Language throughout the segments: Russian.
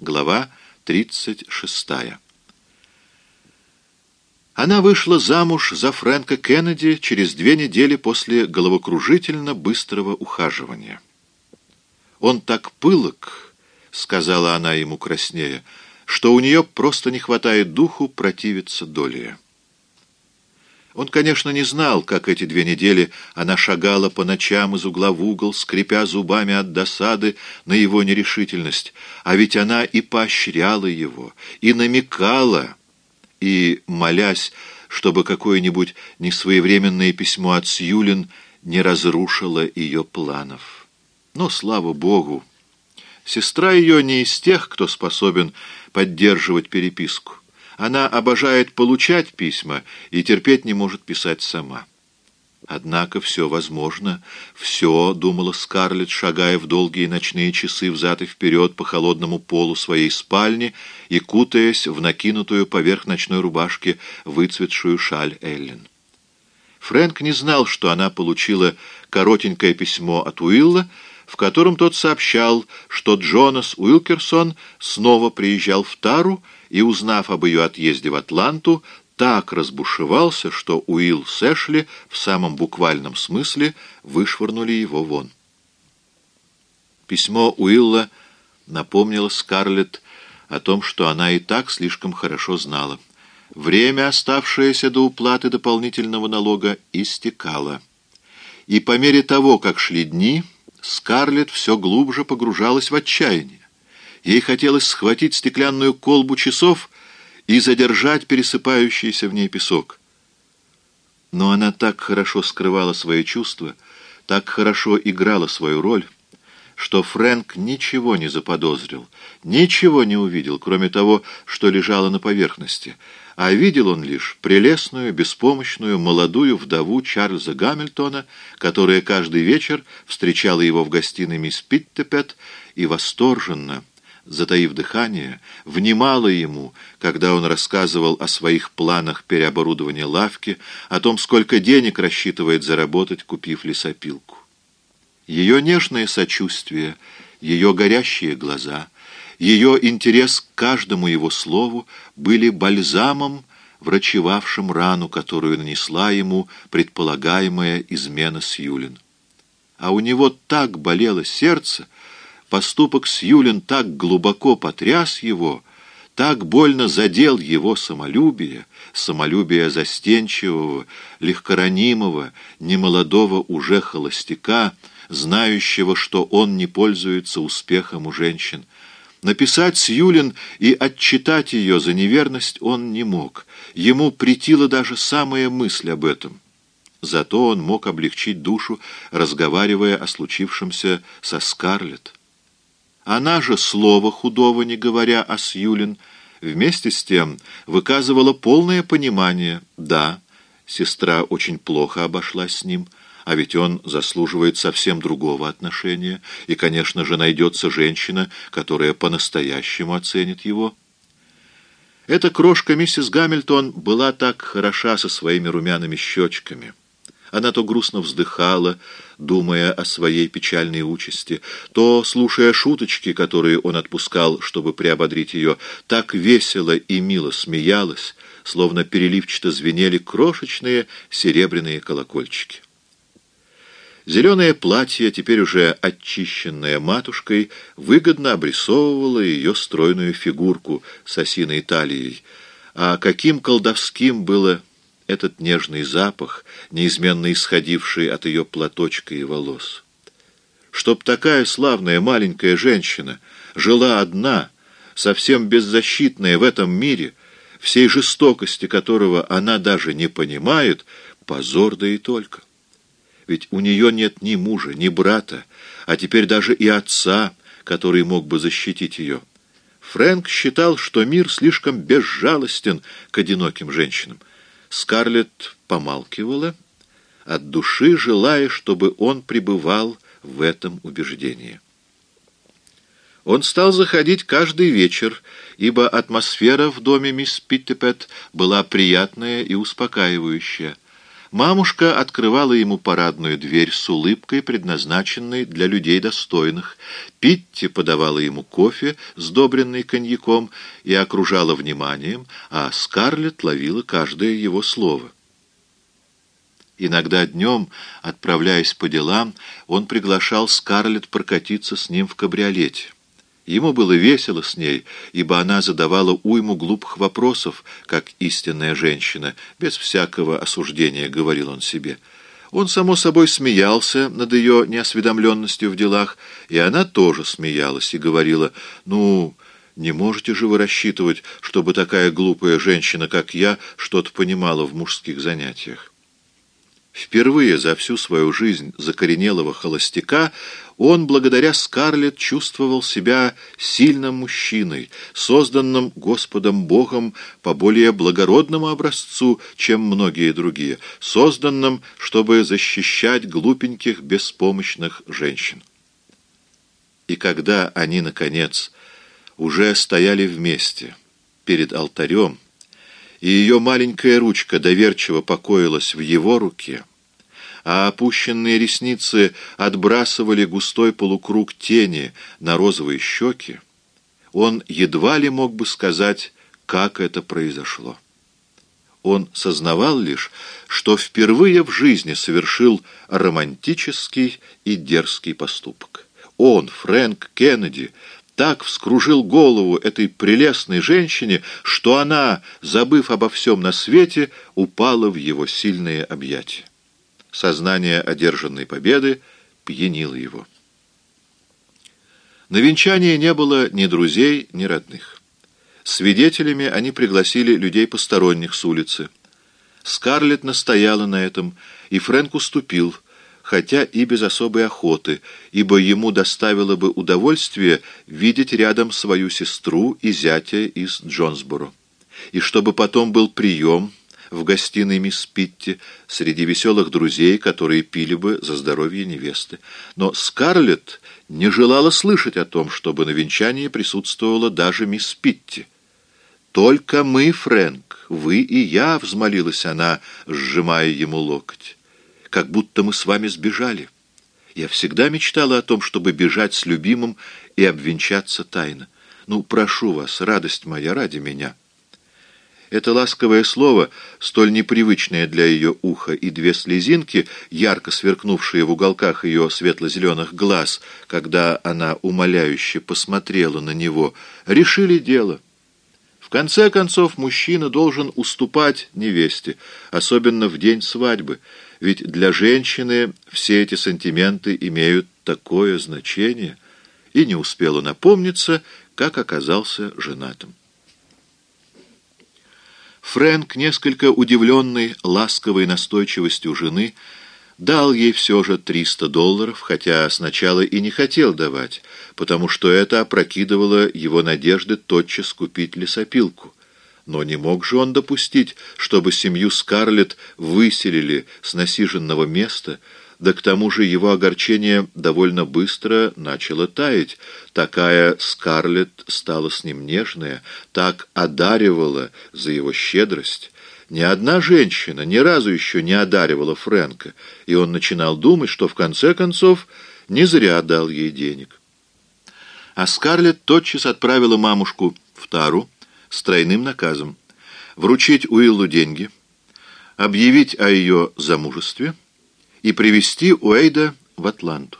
Глава 36. Она вышла замуж за Фрэнка Кеннеди через две недели после головокружительно быстрого ухаживания. «Он так пылок», — сказала она ему краснея, — «что у нее просто не хватает духу противиться доле». Он, конечно, не знал, как эти две недели она шагала по ночам из угла в угол, скрипя зубами от досады на его нерешительность, а ведь она и поощряла его, и намекала, и, молясь, чтобы какое-нибудь несвоевременное письмо от Сьюлин не разрушило ее планов. Но, слава Богу, сестра ее не из тех, кто способен поддерживать переписку. Она обожает получать письма и терпеть не может писать сама. Однако все возможно. Все, думала Скарлетт, шагая в долгие ночные часы взад и вперед по холодному полу своей спальни и кутаясь в накинутую поверх ночной рубашки выцветшую шаль Эллен. Фрэнк не знал, что она получила коротенькое письмо от Уилла, в котором тот сообщал, что Джонас Уилкерсон снова приезжал в Тару и, узнав об ее отъезде в Атланту, так разбушевался, что Уилл с Эшли в самом буквальном смысле вышвырнули его вон. Письмо Уилла напомнило Скарлетт о том, что она и так слишком хорошо знала. Время, оставшееся до уплаты дополнительного налога, истекало. И по мере того, как шли дни, Скарлетт все глубже погружалась в отчаяние. Ей хотелось схватить стеклянную колбу часов и задержать пересыпающийся в ней песок. Но она так хорошо скрывала свои чувства, так хорошо играла свою роль, что Фрэнк ничего не заподозрил, ничего не увидел, кроме того, что лежало на поверхности, а видел он лишь прелестную, беспомощную, молодую вдову Чарльза Гамильтона, которая каждый вечер встречала его в гостиной мисс Питтепет и восторженно, затаив дыхание, внимала ему, когда он рассказывал о своих планах переоборудования лавки, о том, сколько денег рассчитывает заработать, купив лесопилку. Ее нежное сочувствие, ее горящие глаза, ее интерес к каждому его слову были бальзамом, врачевавшим рану, которую нанесла ему предполагаемая измена Сьюлин. А у него так болело сердце, Поступок Сьюлин так глубоко потряс его, так больно задел его самолюбие, самолюбие застенчивого, легкоранимого, немолодого уже холостяка, знающего, что он не пользуется успехом у женщин. Написать Сьюлин и отчитать ее за неверность он не мог. Ему претила даже самая мысль об этом. Зато он мог облегчить душу, разговаривая о случившемся со Скарлетт. Она же, слова худого не говоря о Сьюлин, вместе с тем выказывала полное понимание. Да, сестра очень плохо обошлась с ним, а ведь он заслуживает совсем другого отношения, и, конечно же, найдется женщина, которая по-настоящему оценит его. Эта крошка миссис Гамильтон была так хороша со своими румяными щечками. Она то грустно вздыхала, думая о своей печальной участи, то, слушая шуточки, которые он отпускал, чтобы приободрить ее, так весело и мило смеялась, словно переливчато звенели крошечные серебряные колокольчики. Зеленое платье, теперь уже очищенное матушкой, выгодно обрисовывало ее стройную фигурку с осиной талией, а каким колдовским было этот нежный запах, неизменно исходивший от ее платочка и волос. Чтоб такая славная маленькая женщина жила одна, совсем беззащитная в этом мире, всей жестокости которого она даже не понимает, позор да и только. Ведь у нее нет ни мужа, ни брата, а теперь даже и отца, который мог бы защитить ее. Фрэнк считал, что мир слишком безжалостен к одиноким женщинам. Скарлетт помалкивала, от души желая, чтобы он пребывал в этом убеждении. Он стал заходить каждый вечер, ибо атмосфера в доме мисс Питтипет была приятная и успокаивающая. Мамушка открывала ему парадную дверь с улыбкой, предназначенной для людей достойных. Питти подавала ему кофе, сдобренный коньяком, и окружала вниманием, а Скарлетт ловила каждое его слово. Иногда днем, отправляясь по делам, он приглашал Скарлетт прокатиться с ним в кабриолете. Ему было весело с ней, ибо она задавала уйму глупых вопросов, как истинная женщина, без всякого осуждения, говорил он себе. Он, само собой, смеялся над ее неосведомленностью в делах, и она тоже смеялась и говорила, «Ну, не можете же вы рассчитывать, чтобы такая глупая женщина, как я, что-то понимала в мужских занятиях?» Впервые за всю свою жизнь закоренелого холостяка он, благодаря Скарлетт, чувствовал себя сильным мужчиной, созданным Господом Богом по более благородному образцу, чем многие другие, созданным, чтобы защищать глупеньких, беспомощных женщин. И когда они, наконец, уже стояли вместе перед алтарем, и ее маленькая ручка доверчиво покоилась в его руке, а опущенные ресницы отбрасывали густой полукруг тени на розовые щеки, он едва ли мог бы сказать, как это произошло. Он сознавал лишь, что впервые в жизни совершил романтический и дерзкий поступок. Он, Фрэнк Кеннеди, так вскружил голову этой прелестной женщине, что она, забыв обо всем на свете, упала в его сильные объятия. Сознание одержанной победы пьянило его. На венчании не было ни друзей, ни родных. Свидетелями они пригласили людей посторонних с улицы. Скарлетт настояла на этом, и Фрэнк уступил – хотя и без особой охоты, ибо ему доставило бы удовольствие видеть рядом свою сестру и зятя из Джонсборо. И чтобы потом был прием в гостиной мисс Питти среди веселых друзей, которые пили бы за здоровье невесты. Но Скарлетт не желала слышать о том, чтобы на венчании присутствовала даже мисс Питти. «Только мы, Фрэнк, вы и я», — взмолилась она, сжимая ему локоть как будто мы с вами сбежали. Я всегда мечтала о том, чтобы бежать с любимым и обвенчаться тайно. Ну, прошу вас, радость моя, ради меня». Это ласковое слово, столь непривычное для ее уха, и две слезинки, ярко сверкнувшие в уголках ее светло-зеленых глаз, когда она умоляюще посмотрела на него, решили дело. В конце концов, мужчина должен уступать невесте, особенно в день свадьбы, ведь для женщины все эти сантименты имеют такое значение, и не успела напомниться, как оказался женатым. Фрэнк, несколько удивленный ласковой настойчивостью жены, дал ей все же 300 долларов, хотя сначала и не хотел давать, потому что это опрокидывало его надежды тотчас купить лесопилку. Но не мог же он допустить, чтобы семью Скарлетт выселили с насиженного места, да к тому же его огорчение довольно быстро начало таять. Такая Скарлетт стала с ним нежная, так одаривала за его щедрость. Ни одна женщина ни разу еще не одаривала Фрэнка, и он начинал думать, что в конце концов не зря дал ей денег. А Скарлетт тотчас отправила мамушку в Тару, с тройным наказом вручить Уиллу деньги, объявить о ее замужестве и привести Уэйда в Атланту.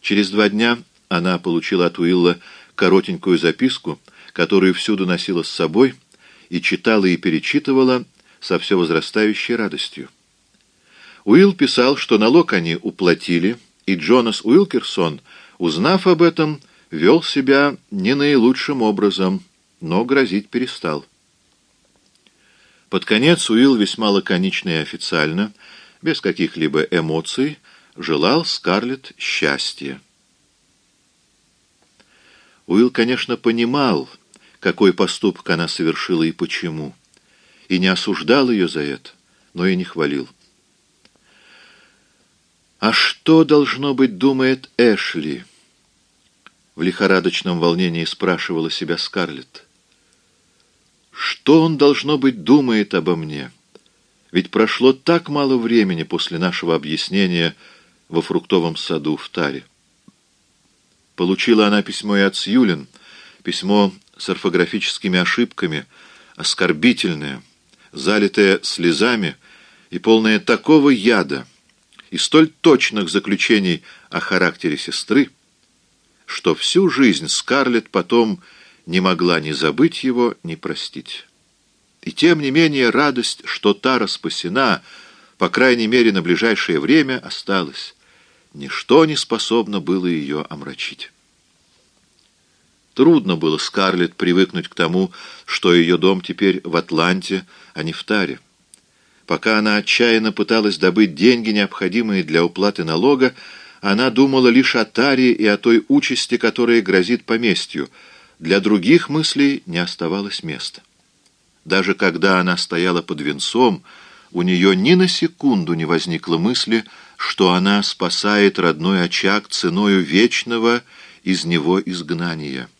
Через два дня она получила от Уилла коротенькую записку, которую всюду носила с собой и читала и перечитывала со все возрастающей радостью. Уилл писал, что налог они уплатили, и Джонас Уилкерсон, узнав об этом, вел себя не наилучшим образом, но грозить перестал. Под конец Уилл весьма лаконично и официально, без каких-либо эмоций, желал Скарлетт счастья. Уилл, конечно, понимал, какой поступок она совершила и почему, и не осуждал ее за это, но и не хвалил. А что, должно быть, думает Эшли? В лихорадочном волнении спрашивала себя Скарлетт. Что он, должно быть, думает обо мне? Ведь прошло так мало времени после нашего объяснения во фруктовом саду в Таре. Получила она письмо и от Сьюлин, письмо с орфографическими ошибками, оскорбительное, залитое слезами и полное такого яда и столь точных заключений о характере сестры, что всю жизнь Скарлетт потом не могла ни забыть его, ни простить. И тем не менее радость, что Тара спасена, по крайней мере на ближайшее время, осталась. Ничто не способно было ее омрачить. Трудно было Скарлетт привыкнуть к тому, что ее дом теперь в Атланте, а не в Таре. Пока она отчаянно пыталась добыть деньги, необходимые для уплаты налога, она думала лишь о Таре и о той участи, которая грозит поместью. Для других мыслей не оставалось места. Даже когда она стояла под венцом, у нее ни на секунду не возникло мысли, что она спасает родной очаг ценою вечного из него изгнания.